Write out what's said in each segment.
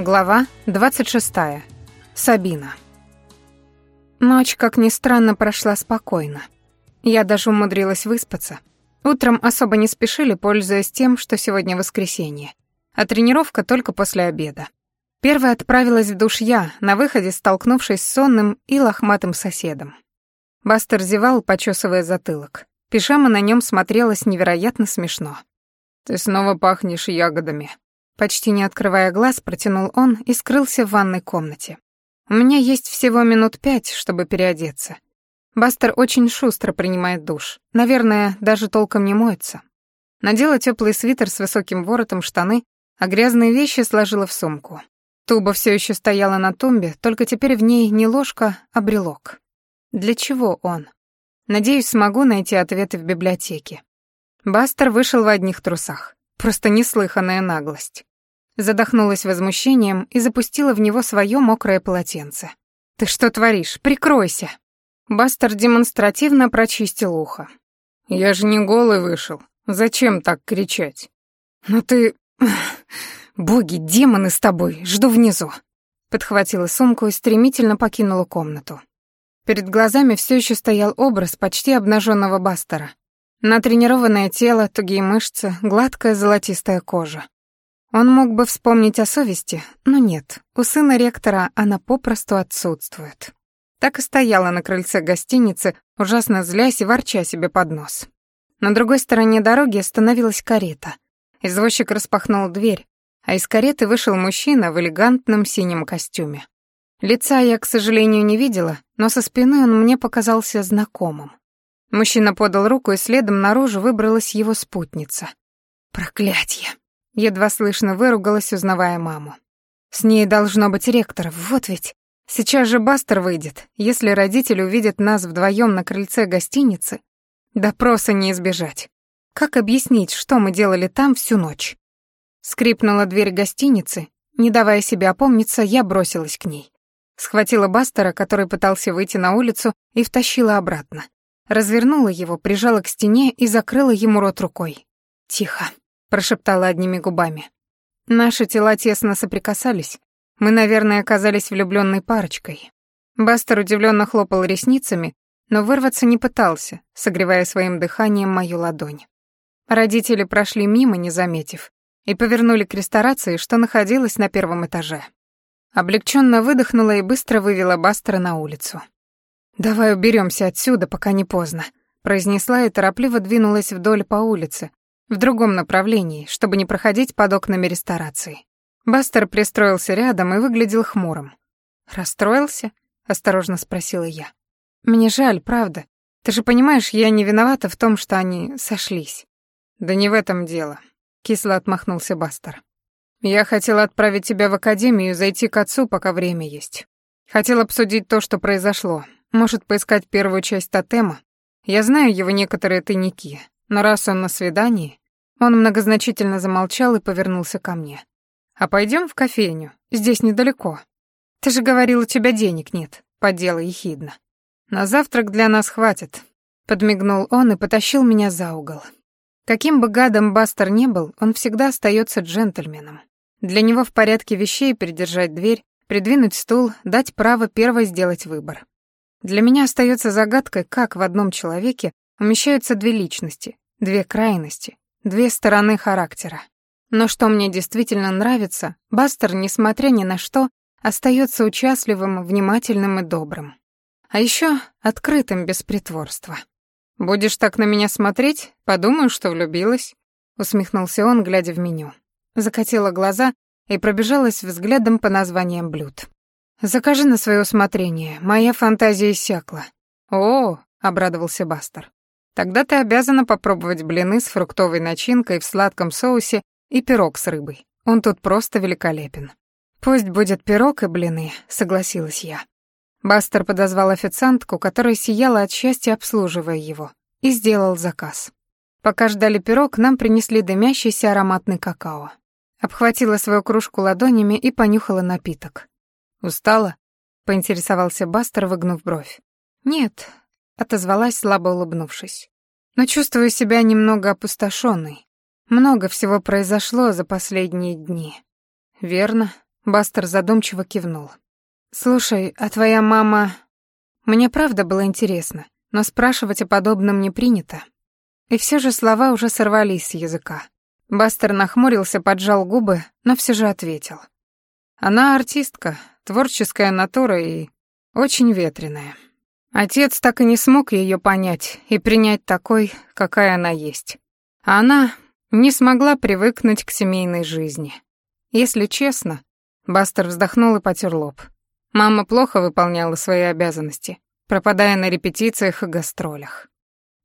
Глава 26. Сабина. Ночь, как ни странно, прошла спокойно. Я даже умудрилась выспаться. Утром особо не спешили, пользуясь тем, что сегодня воскресенье. А тренировка только после обеда. Первая отправилась в душ я, на выходе столкнувшись с сонным и лохматым соседом. Бастер зевал, почесывая затылок. Пижама на нем смотрелась невероятно смешно. «Ты снова пахнешь ягодами», Почти не открывая глаз, протянул он и скрылся в ванной комнате. У меня есть всего минут пять, чтобы переодеться. Бастер очень шустро принимает душ. Наверное, даже толком не моется. Надела теплый свитер с высоким воротом, штаны, а грязные вещи сложила в сумку. Туба все еще стояла на тумбе, только теперь в ней не ложка, а брелок. Для чего он? Надеюсь, смогу найти ответы в библиотеке. Бастер вышел в одних трусах. Просто неслыханная наглость задохнулась возмущением и запустила в него свое мокрое полотенце. «Ты что творишь? Прикройся!» Бастер демонстративно прочистил ухо. «Я же не голый вышел. Зачем так кричать?» «Ну ты... Боги, демоны с тобой, жду внизу!» Подхватила сумку и стремительно покинула комнату. Перед глазами все еще стоял образ почти обнаженного Бастера. Натренированное тело, тугие мышцы, гладкая золотистая кожа. Он мог бы вспомнить о совести, но нет, у сына ректора она попросту отсутствует. Так и стояла на крыльце гостиницы, ужасно злясь и ворча себе под нос. На другой стороне дороги остановилась карета. Извозчик распахнул дверь, а из кареты вышел мужчина в элегантном синем костюме. Лица я, к сожалению, не видела, но со спины он мне показался знакомым. Мужчина подал руку, и следом наружу выбралась его спутница. Проклятье! Едва слышно выругалась, узнавая маму. С ней должно быть ректор, вот ведь. Сейчас же Бастер выйдет. Если родители увидят нас вдвоем на крыльце гостиницы, допроса не избежать. Как объяснить, что мы делали там всю ночь? Скрипнула дверь гостиницы. Не давая себе опомниться, я бросилась к ней. Схватила Бастера, который пытался выйти на улицу, и втащила обратно. Развернула его, прижала к стене и закрыла ему рот рукой. «Тихо, прошептала одними губами. Наши тела тесно соприкасались. Мы, наверное, оказались влюбленной парочкой. Бастер удивленно хлопал ресницами, но вырваться не пытался, согревая своим дыханием мою ладонь. Родители прошли мимо, не заметив, и повернули к ресторации, что находилась на первом этаже. Облегченно выдохнула и быстро вывела Бастера на улицу. «Давай уберемся отсюда, пока не поздно», произнесла и торопливо двинулась вдоль по улице, в другом направлении, чтобы не проходить под окнами ресторации. Бастер пристроился рядом и выглядел хмурым. «Расстроился?» — осторожно спросила я. «Мне жаль, правда. Ты же понимаешь, я не виновата в том, что они сошлись». «Да не в этом дело», — кисло отмахнулся Бастер. «Я хотел отправить тебя в академию и зайти к отцу, пока время есть. Хотел обсудить то, что произошло. Может, поискать первую часть тотема. Я знаю его некоторые тайники, но раз он на свидании, он многозначительно замолчал и повернулся ко мне. «А пойдем в кофейню? Здесь недалеко. Ты же говорил, у тебя денег нет», — поддела ехидно. «На завтрак для нас хватит», — подмигнул он и потащил меня за угол. Каким бы гадом Бастер не был, он всегда остается джентльменом. Для него в порядке вещей придержать дверь, придвинуть стул, дать право первой сделать выбор. Для меня остается загадкой, как в одном человеке умещаются две личности, две крайности, Две стороны характера. Но что мне действительно нравится, Бастер, несмотря ни на что, остается участливым, внимательным и добрым. А еще открытым без притворства. «Будешь так на меня смотреть, подумаю, что влюбилась», — усмехнулся он, глядя в меню. Закатила глаза и пробежалась взглядом по названиям блюд. «Закажи на свое усмотрение, моя фантазия иссякла». «О», — обрадовался Бастер. Тогда ты обязана попробовать блины с фруктовой начинкой в сладком соусе и пирог с рыбой. Он тут просто великолепен. Пусть будет пирог и блины, согласилась я. Бастер подозвал официантку, которая сияла от счастья, обслуживая его, и сделал заказ. Пока ждали пирог, нам принесли дымящийся ароматный какао. Обхватила свою кружку ладонями и понюхала напиток. «Устала?» — поинтересовался Бастер, выгнув бровь. «Нет, отозвалась, слабо улыбнувшись. Но чувствую себя немного опустошенной. Много всего произошло за последние дни. Верно, Бастер задумчиво кивнул. «Слушай, а твоя мама...» Мне правда было интересно, но спрашивать о подобном не принято. И все же слова уже сорвались с языка. Бастер нахмурился, поджал губы, но все же ответил. Она артистка, творческая натура и очень ветреная. Отец так и не смог ее понять и принять такой, какая она есть. А она не смогла привыкнуть к семейной жизни. Если честно, Бастер вздохнул и потер лоб. Мама плохо выполняла свои обязанности, пропадая на репетициях и гастролях.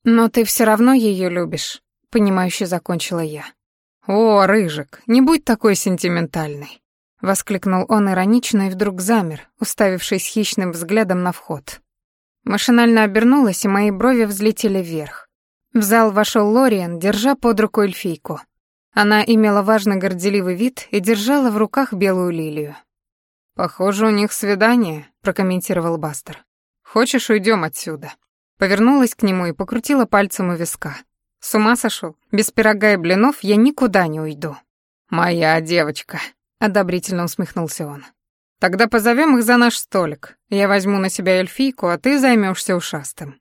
«Но ты все равно ее любишь», — понимающе закончила я. «О, Рыжик, не будь такой сентиментальный», — воскликнул он иронично и вдруг замер, уставившись хищным взглядом на вход. Машинально обернулась, и мои брови взлетели вверх. В зал вошел Лориан, держа под руку эльфийку. Она имела важно горделивый вид и держала в руках белую лилию. «Похоже, у них свидание», — прокомментировал Бастер. «Хочешь, уйдем отсюда?» Повернулась к нему и покрутила пальцем у виска. «С ума сошел? Без пирога и блинов я никуда не уйду». «Моя девочка», — одобрительно усмехнулся он. «Тогда позовем их за наш столик. Я возьму на себя эльфийку, а ты займешься ушастым».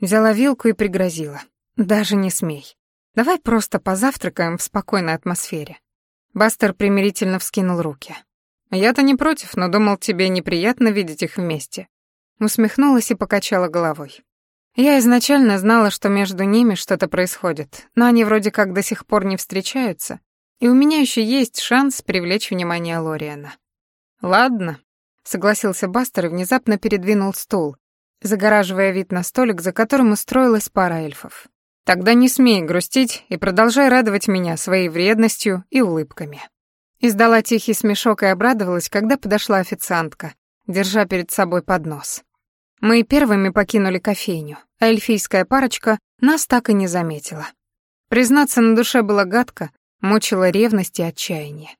Взяла вилку и пригрозила. «Даже не смей. Давай просто позавтракаем в спокойной атмосфере». Бастер примирительно вскинул руки. Я-то не против, но думал, тебе неприятно видеть их вместе. Усмехнулась и покачала головой. Я изначально знала, что между ними что-то происходит, но они вроде как до сих пор не встречаются, и у меня еще есть шанс привлечь внимание Лориана. Ладно, согласился Бастер и внезапно передвинул стул, загораживая вид на столик, за которым устроилась пара эльфов. Тогда не смей грустить и продолжай радовать меня своей вредностью и улыбками. Издала тихий смешок и обрадовалась, когда подошла официантка, держа перед собой поднос. Мы первыми покинули кофейню, а эльфийская парочка нас так и не заметила. Признаться, на душе было гадко, мучила ревность и отчаяние.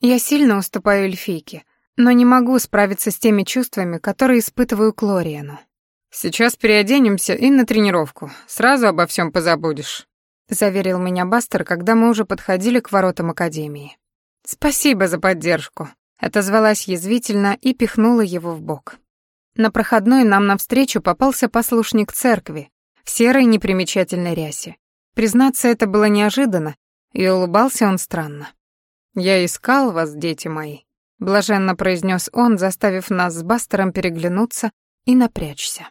Я сильно уступаю эльфийке, но не могу справиться с теми чувствами, которые испытываю к Лориану. «Сейчас переоденемся и на тренировку. Сразу обо всем позабудешь», — заверил меня Бастер, когда мы уже подходили к воротам Академии. «Спасибо за поддержку», — отозвалась язвительно и пихнула его в бок. На проходной нам навстречу попался послушник церкви в серой непримечательной рясе. Признаться, это было неожиданно, и улыбался он странно. «Я искал вас, дети мои», — блаженно произнес он, заставив нас с Бастером переглянуться и напрячься.